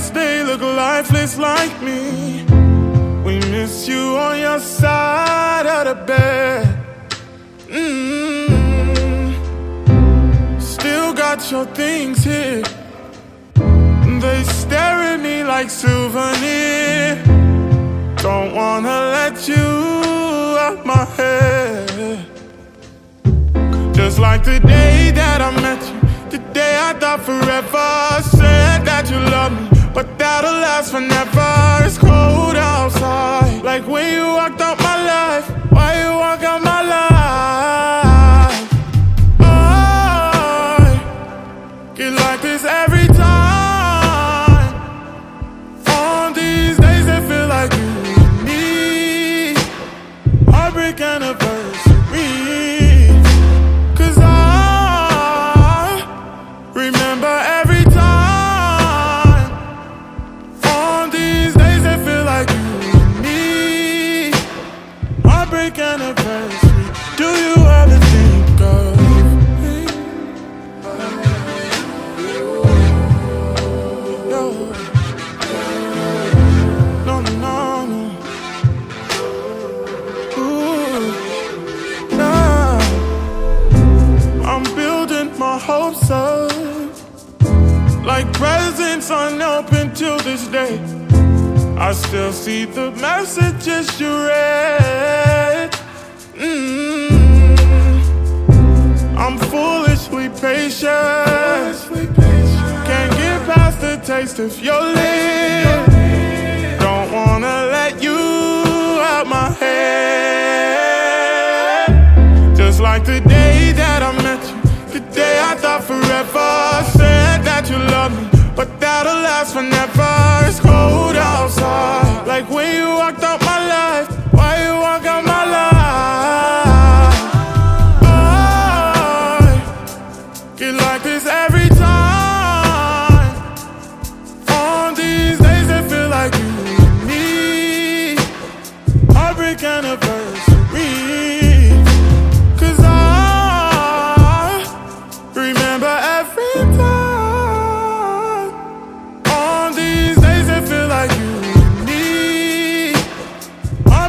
Guess they look lifeless like me. We miss you on your side of the bed. Mm. Still got your things here. They stare at me like souvenir. Don't wanna let you out my head. Just like the day that I met you, the day I thought forever. Said that you love me, but that'll last forever. It's cold outside, like when you walked out my life. Why you walk out my life? Oh, I get like this every time. Hopes up like presents unopened till this day. I still see the messages you read. Mm. I'm foolishly patient. Can't get past the taste of your lips. Don't wanna let you out my head. Just like the day that I and at first cold outside Like when you walked out.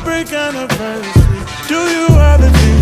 heartbreak anniversary. Do you ever think?